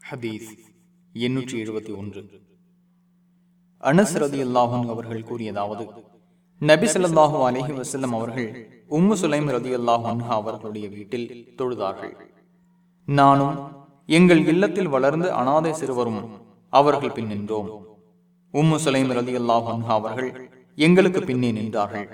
ஹதீஸ் எண்ணூற்றி எழுபத்தி ஒன்று. அனஸ் ரதி அல்லாஹன் அவர்கள் கூறியதாவது நபி சொல்லாஹு அலஹி வசல்லம் அவர்கள் உம்மு சுலைம் ரதி அல்லாஹ் அவர்களுடைய வீட்டில் தொழுதார்கள். நானும் எங்கள் இல்லத்தில் வளர்ந்து அனாதை சிறுவரும் அவர்கள் பின் நின்றோம். உம்மு சுலைம் ரதி அல்லாஹ் அவர்கள் எங்களுக்கு பின்னே நின்றார்கள்.